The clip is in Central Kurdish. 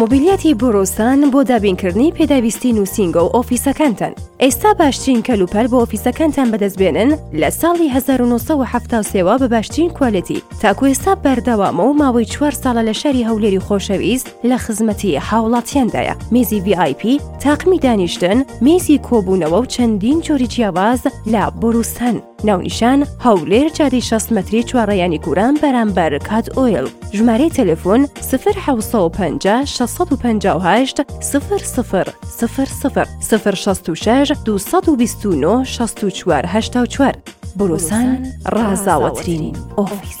مۆبیلیاتی بۆرۆستان بۆ دابینکردنی پێداویستی نووسینگە و ئۆفیسەکانتان ئێستا باشترین کەلوپەل بۆ ئۆفیسەکانتان بەدەستبێنن لە ساڵی 1970ەوە بە باشترین کوالەتی تاکو ئێستا بەردەوامە و ماوەی چوار ساڵە لە شاری هەولێری خۆشەویست لە خزمەتی هاوڵاتیاندایە میزی VIP تاقمی دانیشتن میزی کۆبوونەوە و چەندین جۆری جیاواز لە بۆروستان. ناونیشان، هەولێر جادەی شەست مەتری چواڕیانی کوران بەرامبەر کات ئۆیڵ ژمارەی تەلەفۆن سفر حەوسە و پەنجا شەسەد و پەنجا و هەشت سفر سفر سفر سفر سفر شەست و شەش دوو سەد و بیست و نۆ شەست و چوار هەشتا و چوار بروسان ڕازاوەترین ئۆفیس.